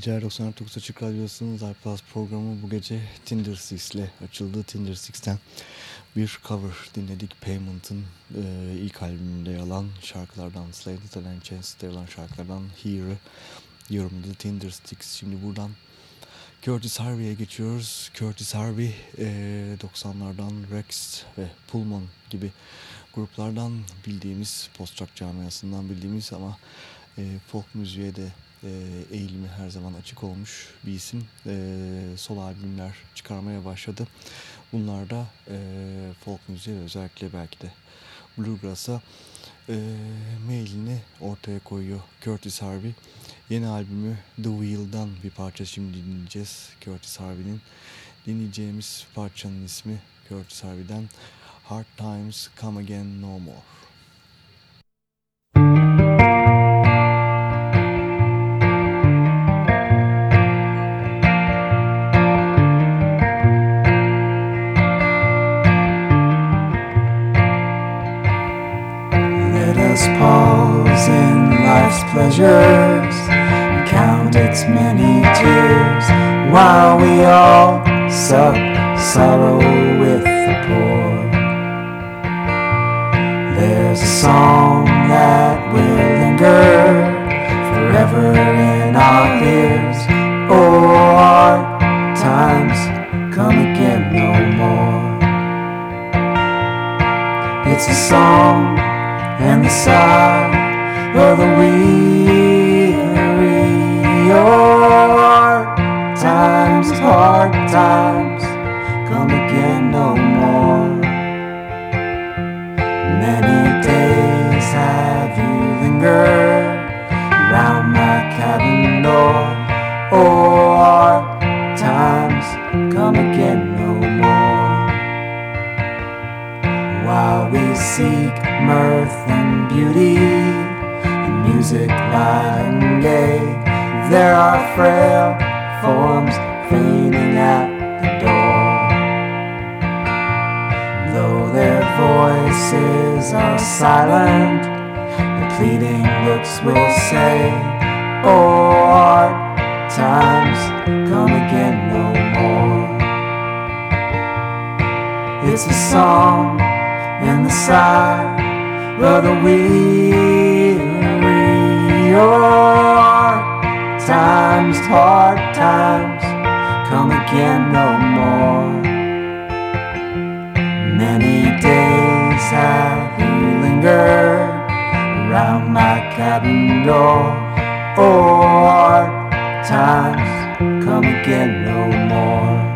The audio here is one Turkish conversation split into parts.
geceler 99 Açık Radyosu'nun iPlus programı bu gece Tinder Six ile açıldı. Tinder Six'ten bir cover dinledik. Payment'ın e, ilk albümünde yer alan şarkılardan the Talent Chance'de yer alan şarkılardan Here yorumladı Tindersticks. Şimdi buradan Curtis Harvey'e geçiyoruz. Curtis Harvey e, 90'lardan Rex ve Pullman gibi gruplardan bildiğimiz, post-rock camiasından bildiğimiz ama e, folk müziğe de e, eğilimi her zaman açık olmuş bir isim. E, solo albümler çıkarmaya başladı. Bunlar da e, folk müziğe özellikle belki de Bluegrass'a e, mailini ortaya koyuyor Curtis Harvey. Yeni albümü The Wheel'dan bir parça şimdi dinleyeceğiz. Curtis Harvey'nin dinleyeceğimiz parçanın ismi Curtis Harvey'den Hard Times Come Again No More. Pleasures and count its many tears while we all suck sorrow with the poor. There's a song that will linger forever in our ears. Oh, our times come again no more. It's a song and the sigh of the weary. Silent, the pleading looks will say, Oh, our times come again no more. It's a song and the sigh of the weary. Oh, Your times, hard times, come again no more. Around my cabin door. Oh, hard times, come again no more.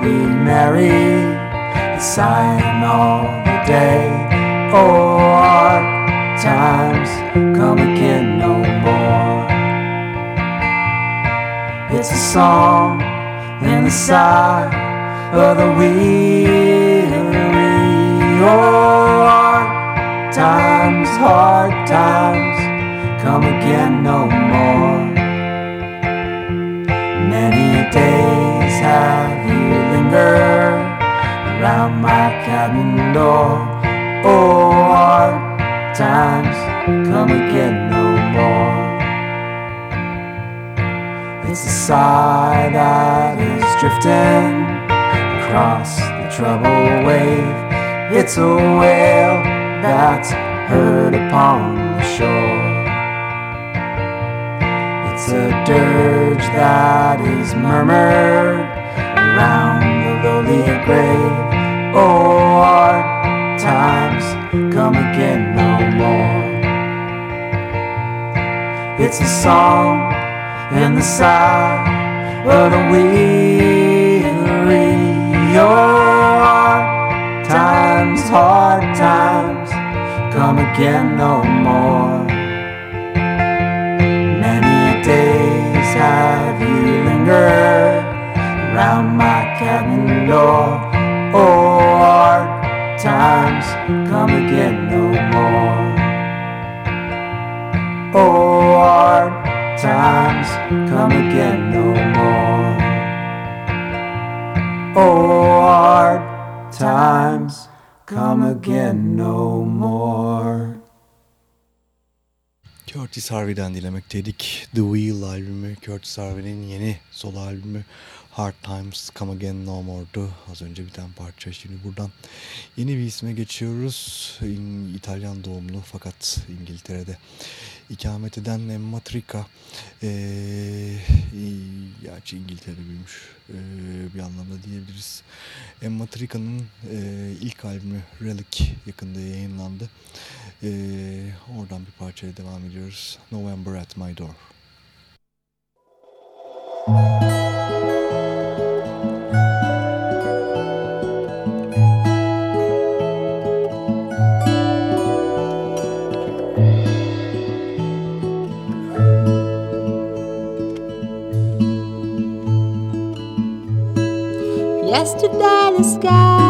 Be merry, and sign all the day. Oh, our times come again no more. It's a song in the sigh of the weary. Oh, hard times, hard times, come again no more. Many days have cabin door. Oh, hard times, come again no more. It's a sigh that is drifting across the troubled wave. It's a wail that's heard upon the shore. It's a dirge that is murmured around the lowly grave. Oh, hard times come again no more. It's a song and the sigh of the weary. Your hard times, hard times, come again no more. Many days have you lingered around my cabin door? Oh, times come again no more. Oh, hard times come again no more. Oh, hard times come again no more. Curtis Harvey'den dilemekteydik. The Wheel albümü, Curtis Harvey'nin yeni solo albümü Hard Times Come Again No More'du. Az önce biten parça. Şimdi buradan yeni bir isme geçiyoruz. İtalyan doğumlu fakat İngiltere'de ikamet eden Emma Trica. Ee, gerçi İngiltere'de büyümüş ee, bir anlamda diyebiliriz. Emma Trica'nın e, ilk albümü Relic yakında yayınlandı. Ee, oradan bir parçaya devam ediyoruz. November at My Door. Yesterday the sky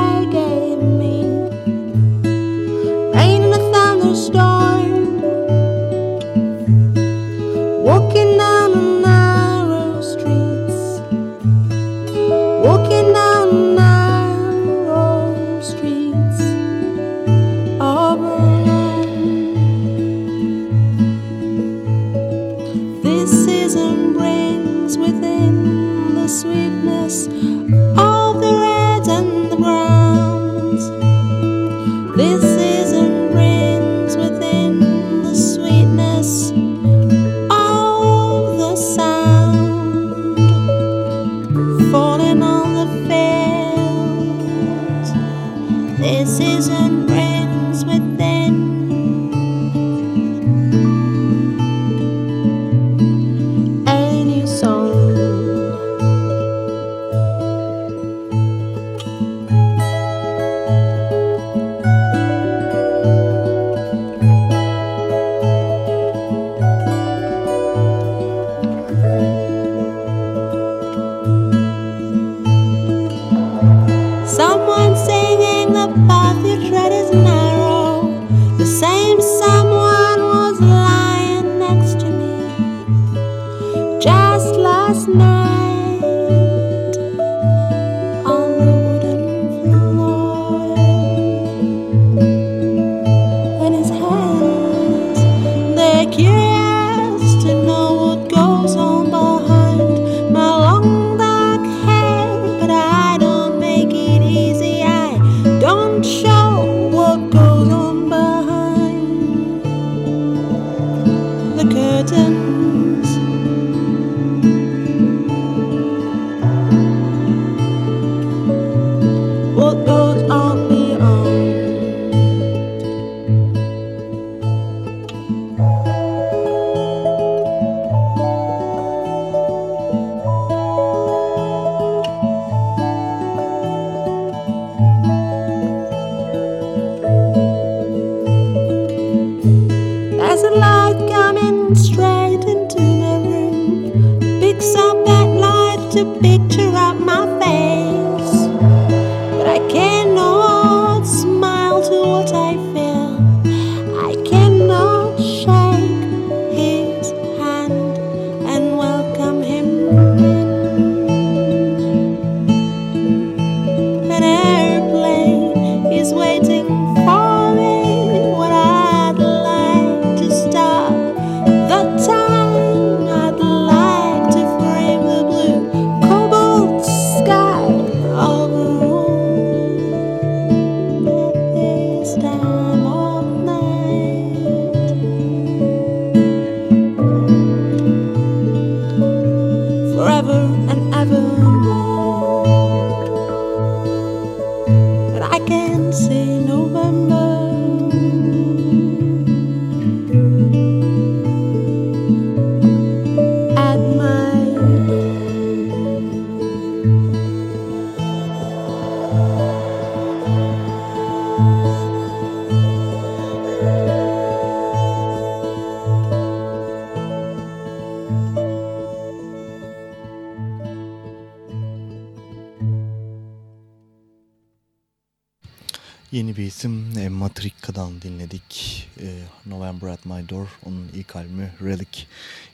Yeni bir isim Emma Trikka'dan dinledik. Ee, November at My Door onun ilk albümü Relic.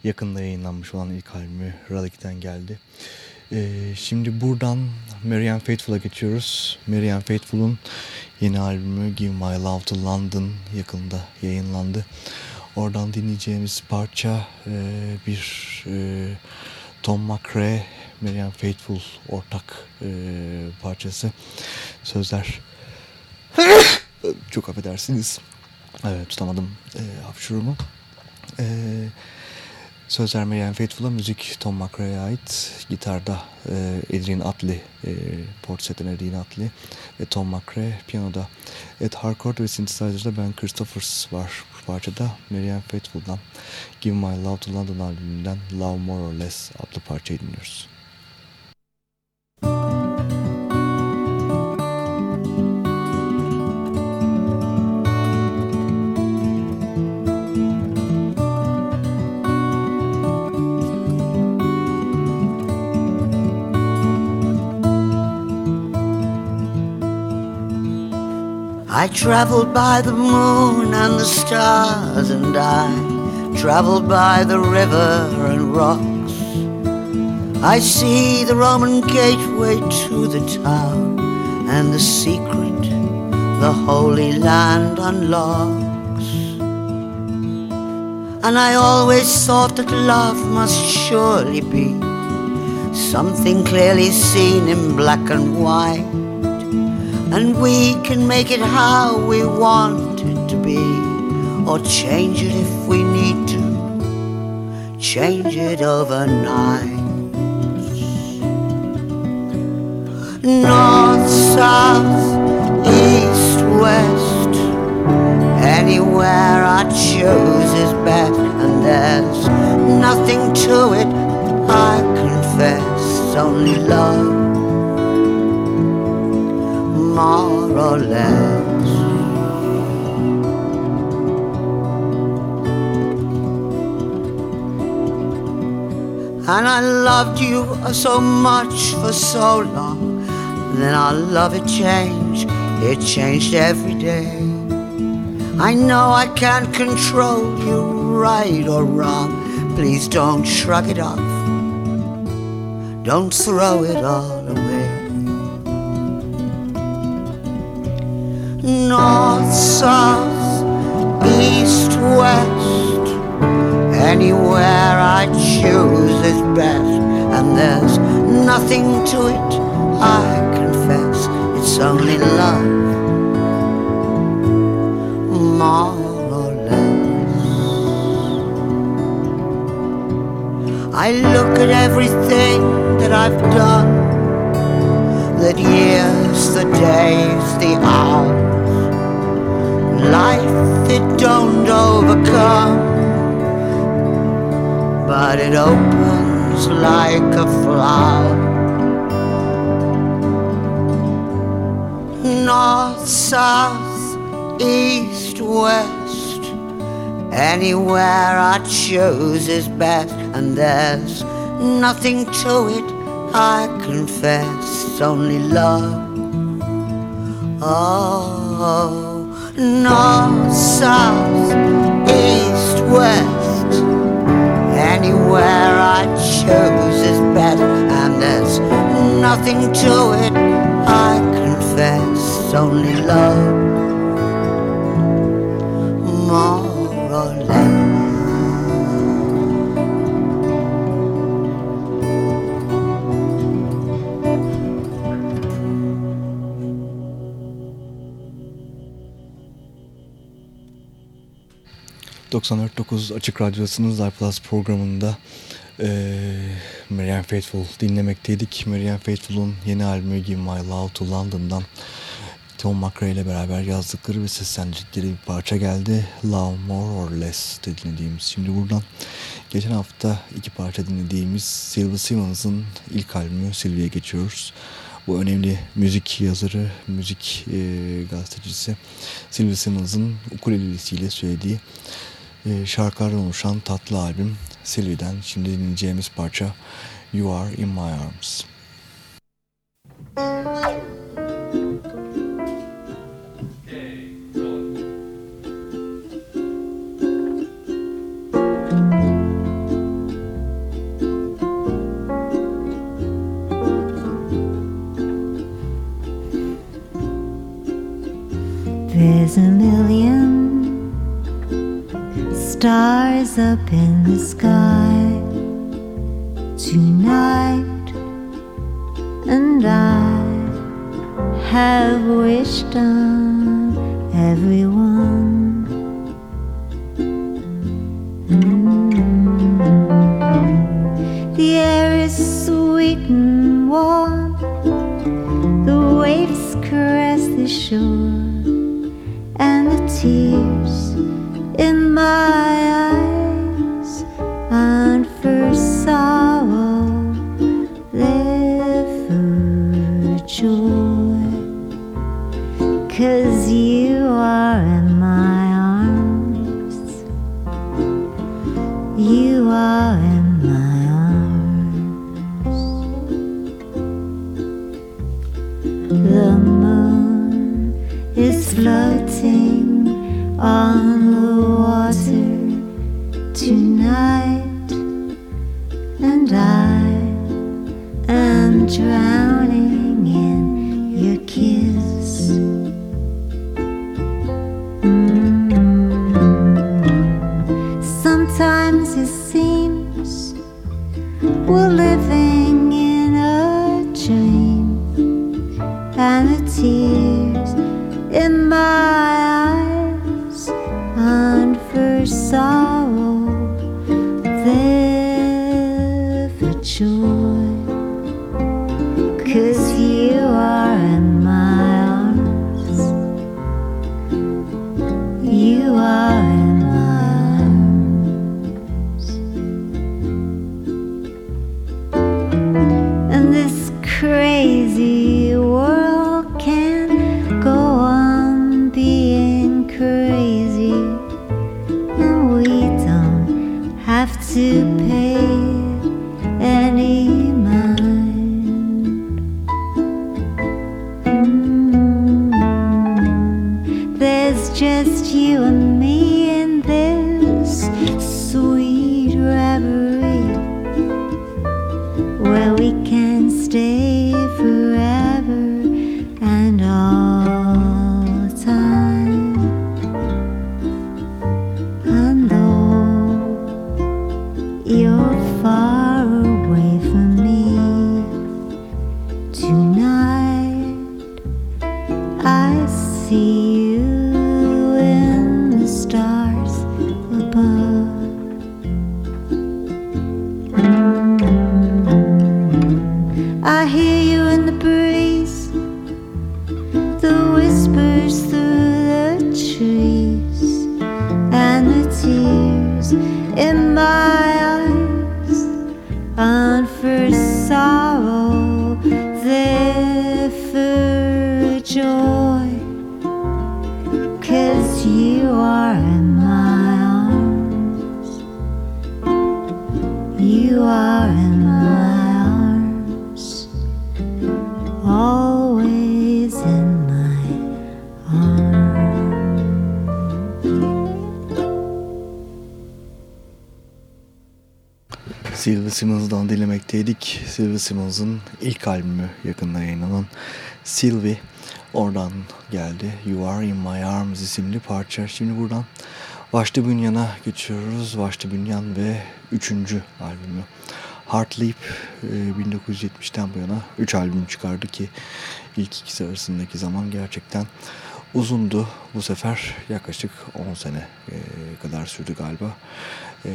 Yakında yayınlanmış olan ilk albümü Relic'ten geldi. Ee, şimdi buradan Marianne Faithfull'a geçiyoruz. Marianne Faithfull'un yeni albümü Give My Love to London yakında yayınlandı. Oradan dinleyeceğimiz parça e, bir e, Tom McRae, Marianne Faithfull ortak e, parçası. Sözler çok affedersiniz. Evet tutamadım e, hapşurumu. E, sözler Marianne Faithfull'a müzik Tom McRae'ye ait. Gitarda e, Adrian Atley, e, Portishead'den Adrian Atley ve Tom McRae. Piyanoda Ed Harcourt ve synthesizer'da Ben Christophers var bu parçada. Marianne Faithfull'dan Give My Love to London albümünden Love More or Less adlı parçayı dinliyoruz. I traveled by the moon and the stars, and I traveled by the river and rocks. I see the Roman gateway to the town, and the secret the Holy Land unlocks. And I always thought that love must surely be something clearly seen in black and white and we can make it how we want it to be, or change it if we need to, change it overnight. North, south, east, west, anywhere I choose is best, and there's nothing to it, I confess, only love more or less. And I loved you so much for so long. Then our love it changed, it changed every day. I know I can't control you right or wrong. Please don't shrug it off. Don't throw it all north, south, east, west. Anywhere I choose is best, and there's nothing to it, I confess. It's only love, more or less. I look at everything that I've done the years, the days, the hours. Life it don't overcome, but it opens like a flower. North, south, east, west. Anywhere I choose is best, and there's nothing to it. I confess, only love. Oh, north, south, east, west. Anywhere I choose is better, and there's nothing to it. I confess, only love. More ...94.9 Açık Radyosu'nun Zay Plus programında e, Marianne Faithfull dinlemekteydik. Marianne Faithfull'un yeni albümü Give My Love to London'dan Tom McRae ile beraber yazdıkları ve seslendirdikleri bir parça geldi. Love More or Less dinlediğimiz. Şimdi buradan geçen hafta iki parça dinlediğimiz Sylvia Simmons'ın ilk albümü Sylvia'ya geçiyoruz. Bu önemli müzik yazarı, müzik e, gazetecisi Sylvia Simmons'ın ukulelesiyle söylediği ee, e, şarkılardan oluşan tatlı albüm Sylvie'den. Şimdi dinleyeceğimiz parça You Are In My Arms. There's a million stars up in the sky tonight, and I have wished on everyone. Mm. The air is sweet and warm, the waves caress the shore, and the tears in my eyes Sylvie Simmons'ın ilk albümü yakında yayınlanan Sylvie oradan geldi. You Are In My Arms isimli parça. Şimdi buradan Vaşti Bünyan'a geçiyoruz. Vaşti Bünyan ve üçüncü albümü. Heart e, 1970'ten bu yana 3 albüm çıkardı ki ilk ikisi arasındaki zaman gerçekten uzundu. Bu sefer yaklaşık 10 sene e, kadar sürdü galiba. E,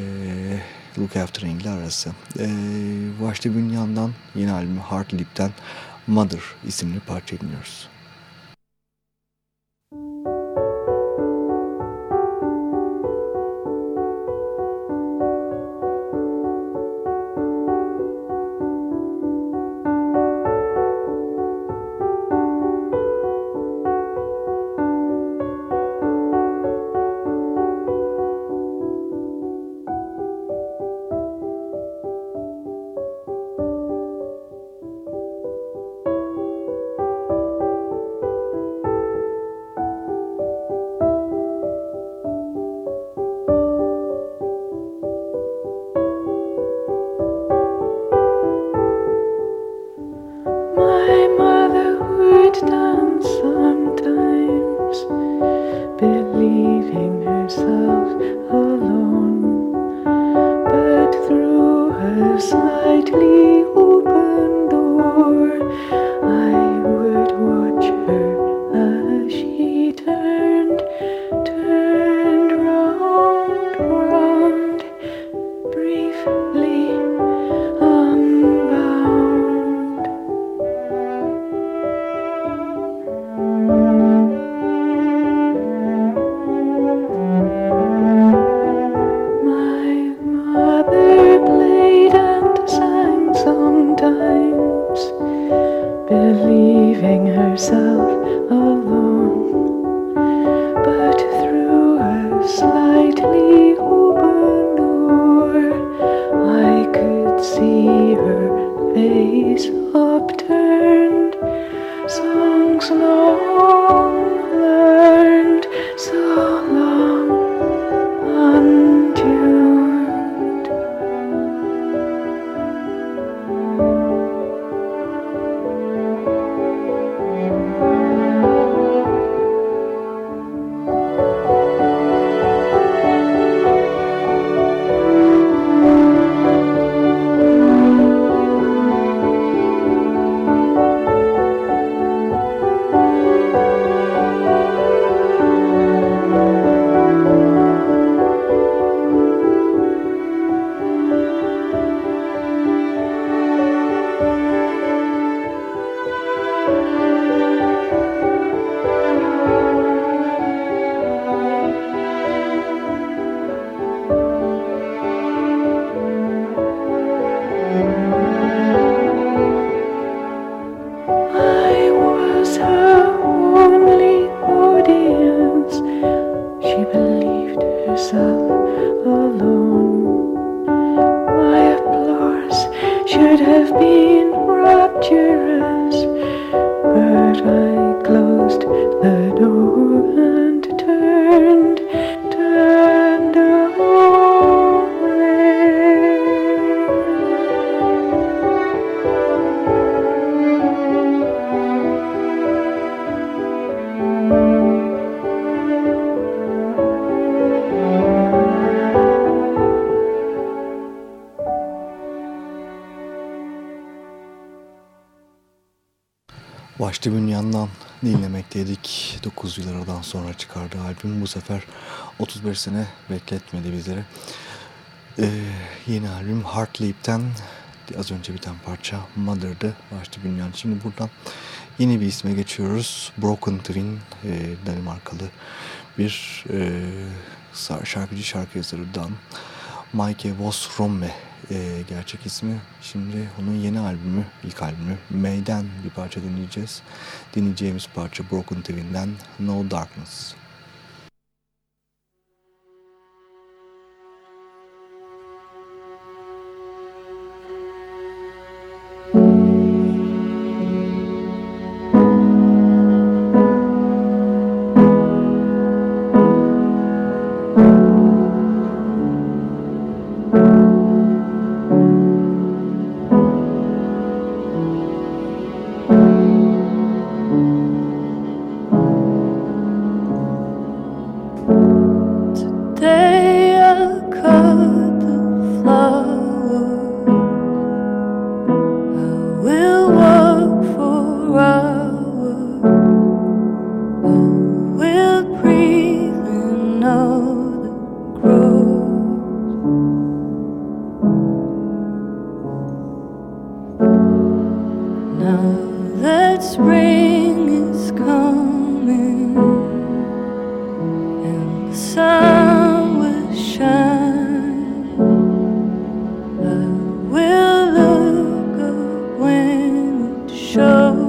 Look After Engel arası. E, Vaşti Bünyan'dan yeni albümü Heart Leap'ten Mother isimli parça dinliyoruz. leaving herself alone, but through a slightly open door, I could see her face upturned. Vahşi Bünyan'dan dinlemekteydik. 9 yıl aradan sonra çıkardığı albüm bu sefer 35 sene bekletmedi bizleri. Ee, yeni albüm Heart Leap'ten az önce biten parça Mother'dı Vahşi Bünyan. Şimdi buradan yeni bir isme geçiyoruz. Broken Twin, e, Danimarkalı bir e, şarkıcı şarkı yazarıdan Mike Vos Romme e, gerçek ismi. Şimdi onun yeni albümü, ilk albümü May'den bir parça dinleyeceğiz. Dinleyeceğimiz parça Broken Twin'den No Darkness. sure.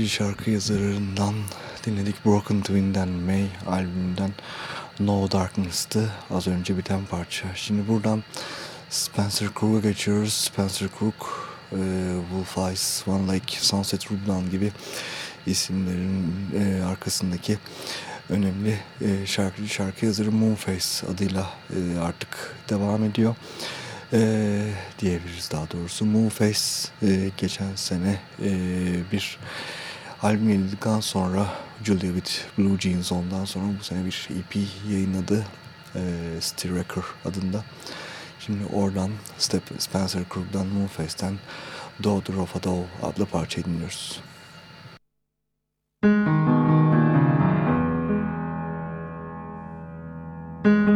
Şarkıcı şarkı yazarından dinledik Broken Twin'den May albümünden No Darkness'tı az önce biten parça. Şimdi buradan Spencer Crook'a geçiyoruz. Spencer Crook, e, Wolf Eyes, One Lake, Sunset Rublan gibi isimlerin e, arkasındaki önemli e, şarkıcı şarkı yazarı Moonface adıyla e, artık devam ediyor e, diyebiliriz daha doğrusu. Moonface e, geçen sene e, bir albüm yayınladıktan sonra Julia with Blue Jeans ondan sonra bu sene bir EP yayınladı e, Steel Record adında. Şimdi oradan Step Spencer Crook'dan Moonface'ten Daughter of a Doll adlı parçayı dinliyoruz. daughter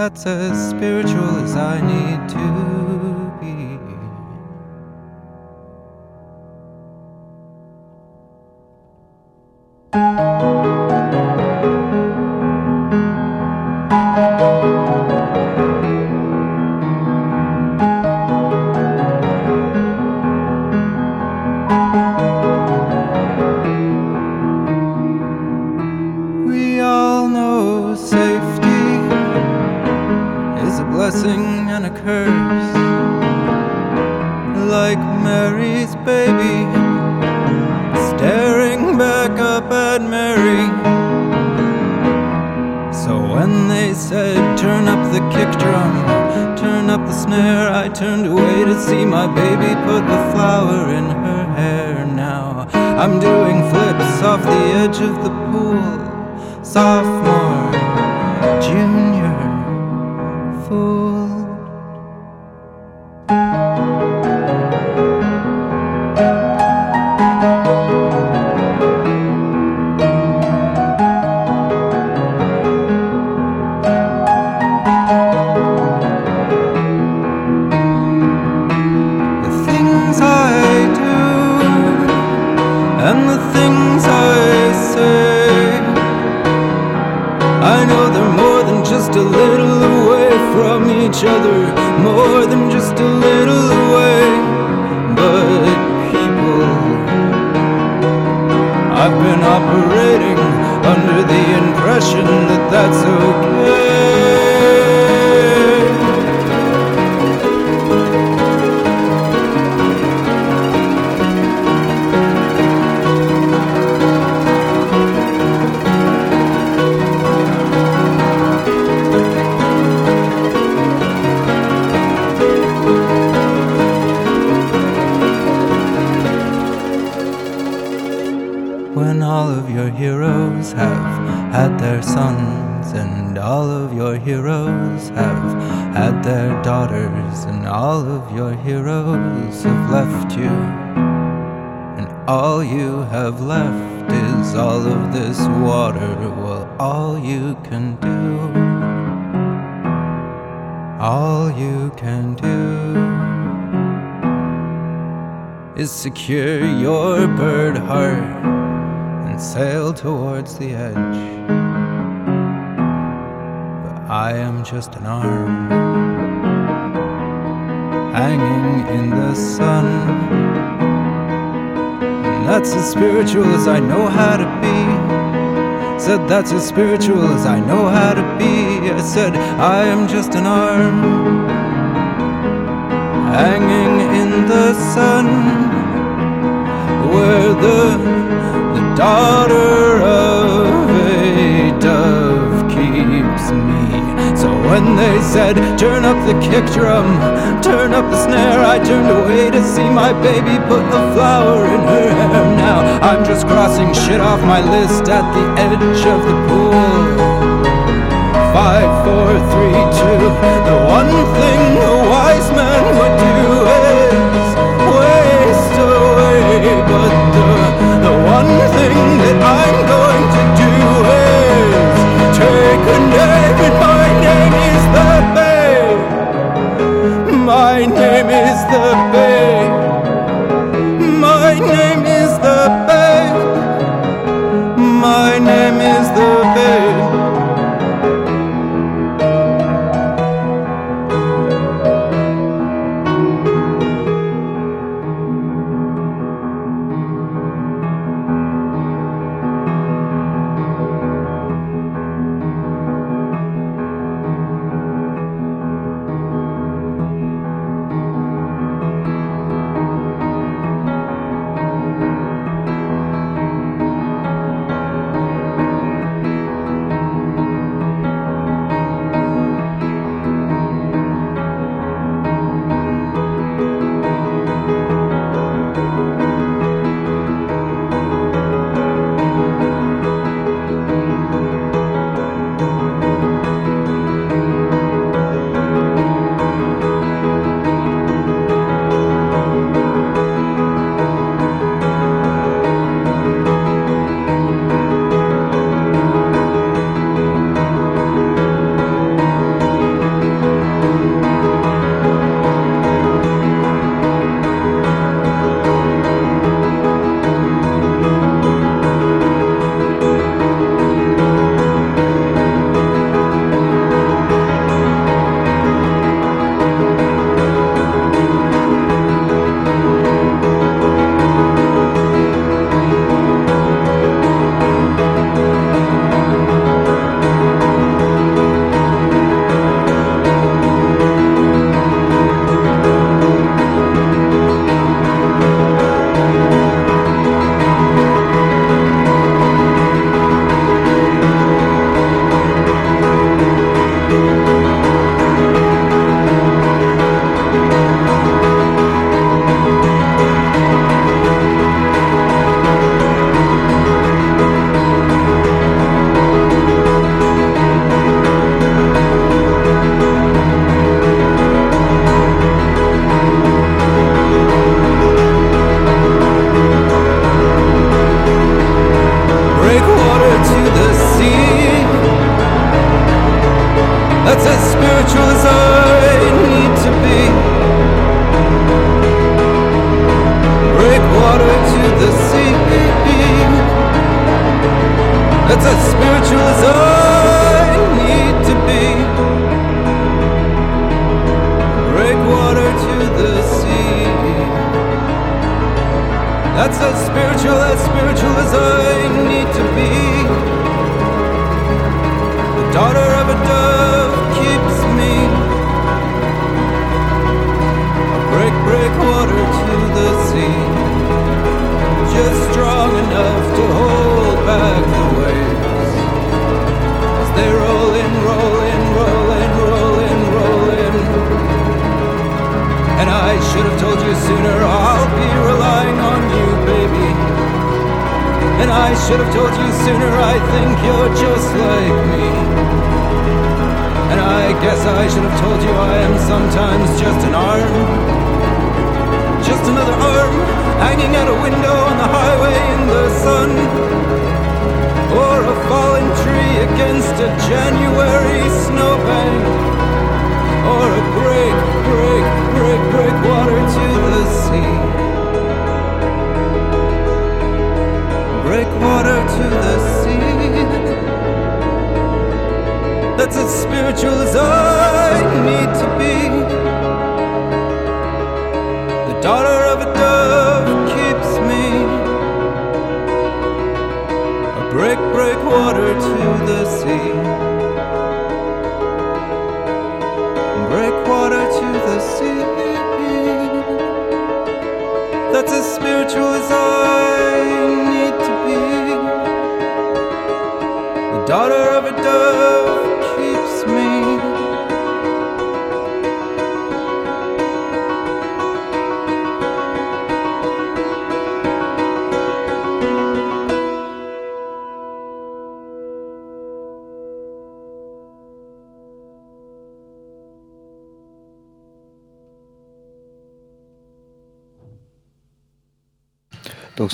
That's as spiritual as I need to daughters, and all of your heroes have left you. And all you have left is all of this water. Well, all you can do, all you can do is secure your bird heart and sail towards the edge. But I am just an arm hanging in the sun. And that's as spiritual as I know how to be. Said that's as spiritual as I know how to be. I said I am just an arm hanging in the sun where the, the daughter of when they said, Turn up the kick drum, turn up the snare, I turned away to see my baby put a flower in her hair. Now I'm just crossing shit off my list at the edge of the pool. Five, four, three, two. The one thing a wise man would do is waste away. But the, the one thing that I'm going to do name is the Bay. My name is the Bay.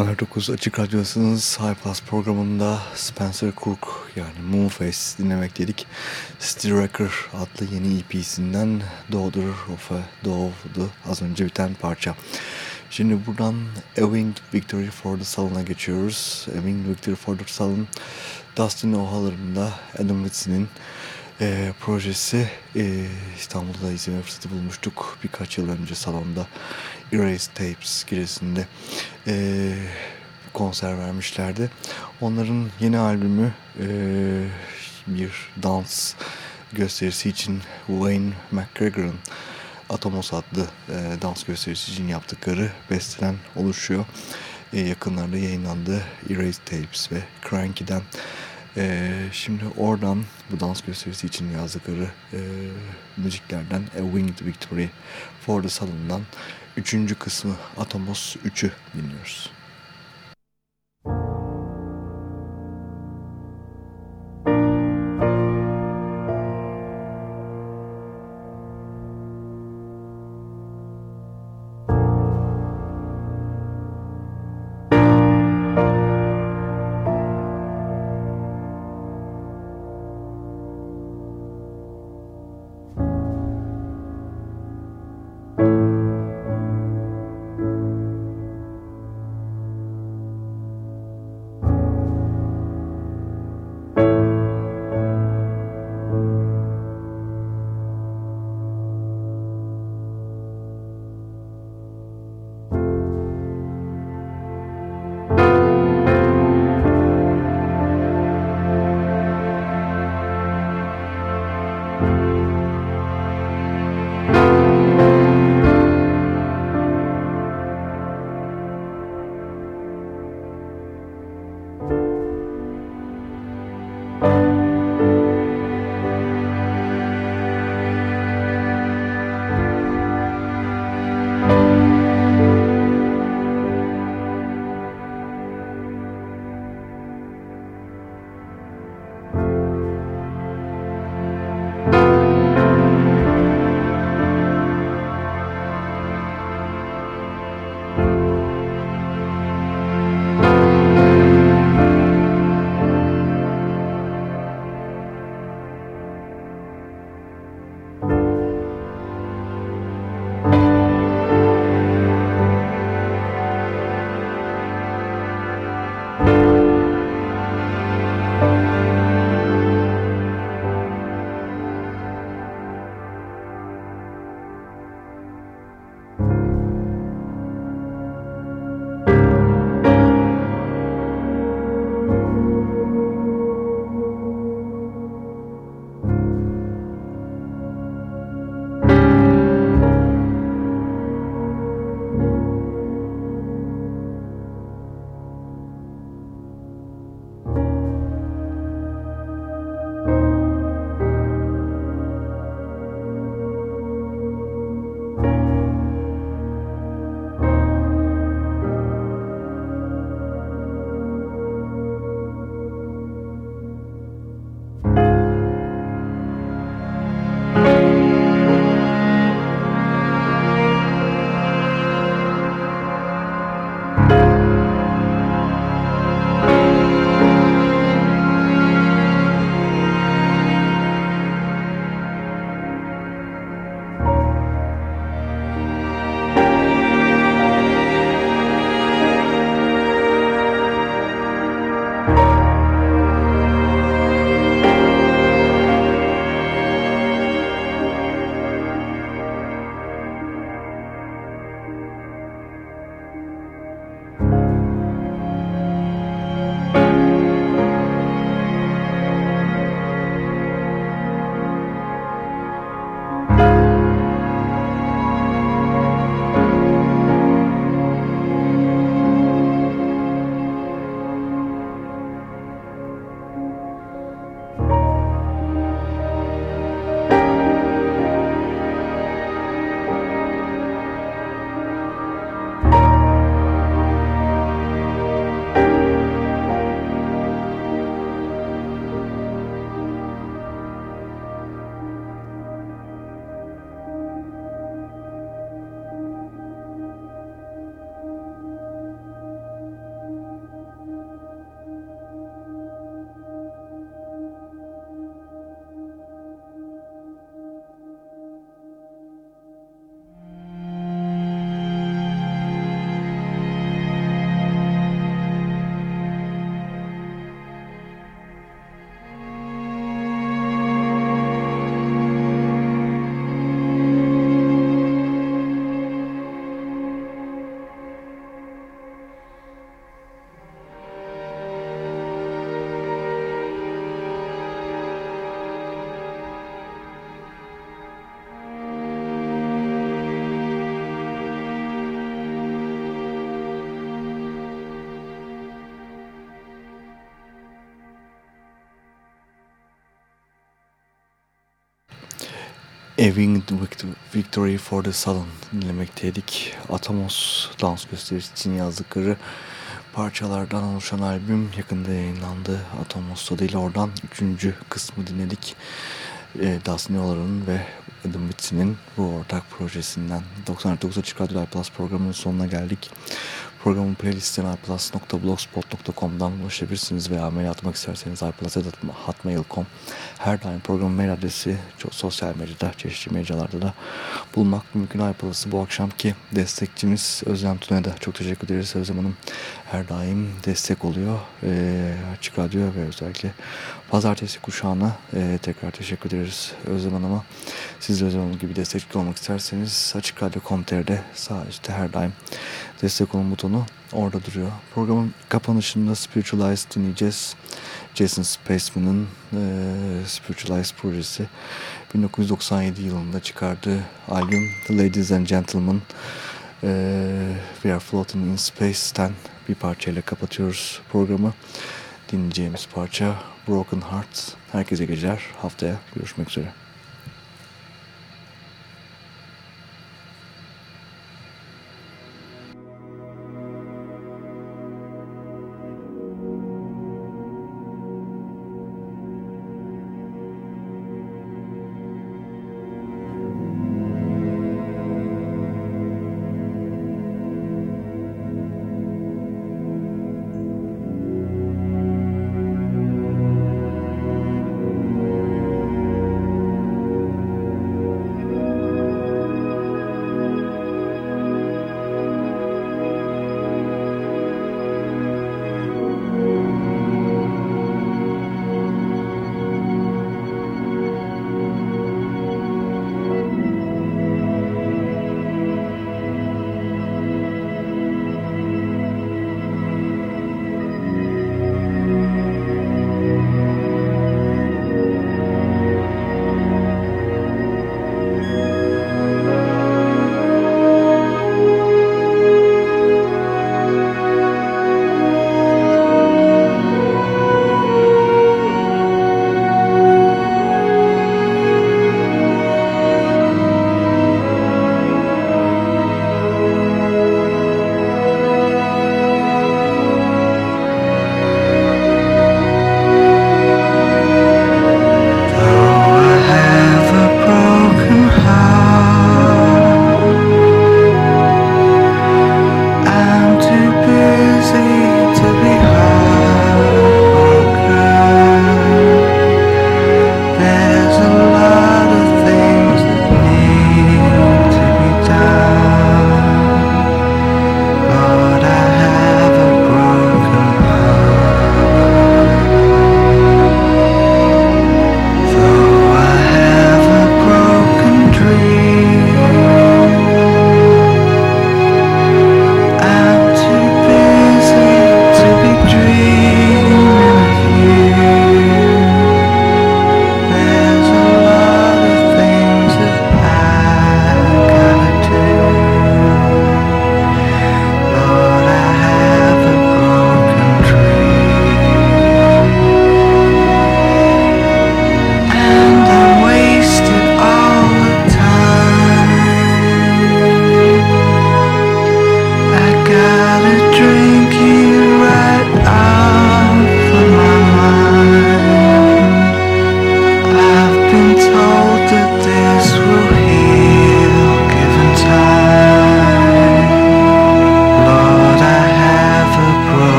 ...99 Açık Radyosu'nun Pass programında Spencer Cook yani Moonface dinlemekteydik. Steel Record adlı yeni EP'sinden Daughter of a Dove'du az önce biten parça. Şimdi buradan A Winged Victory for the Sullen'a geçiyoruz. A Winged Victory for the Sullen, Dustin O'Halloran'da Adam Ritchie'nin e, projesi e, İstanbul'da izleme fırsatı bulmuştuk birkaç yıl önce salonda Erase Tapes giresinde e, konser vermişlerdi. Onların yeni albümü e, bir dans gösterisi için Wayne McGregor'ın Atomos adlı e, dans gösterisi için yaptıkları besteden oluşuyor. E, yakınlarda yayınlandı Erase Tapes ve Cranky'den ee, şimdi oradan bu dans gösterisi için yazdıkları e, müziklerden A Winged Victory for the Sullen'dan üçüncü kısmı Atomos 3'ü dinliyoruz. Winged Victory for the Sullen dinlemekteydik. Atomos dans gösterisi için yazdıkları parçalardan oluşan albüm yakında yayınlandı. Atomos adıyla oradan üçüncü kısmı dinledik. E, Dustin Yollar'ın ve Adam Bits'in bu ortak projesinden 99 Açık Radyo Plus programının sonuna geldik. Programın playlistine iplus.blogspot.com'dan ulaşabilirsiniz veya mail atmak isterseniz iplus.hotmail.com Her daim programın mail adresi çok sosyal medyada, çeşitli mecralarda da bulmak mümkün. iPlus'ı bu akşamki destekçimiz Özlem Tuna'ya da çok teşekkür ederiz. Özlem Hanım her daim destek oluyor. Ee, Açık Radyo ve özellikle Pazartesi kuşağına e, tekrar teşekkür ederiz Özlem Hanım'a. Siz de Özlem Hanım gibi destekçi olmak isterseniz Açık Radyo.com.tr'de sağ üstte her daim destek olun butonu orada duruyor. Programın kapanışında Spiritualized dinleyeceğiz. Jason Spaceman'ın e, Spiritualized projesi 1997 yılında çıkardığı albüm The Ladies and Gentlemen e, We Are Floating in Space'ten bir parçayla kapatıyoruz programı. Dinleyeceğimiz parça Broken Heart. Herkese geceler. Haftaya görüşmek üzere.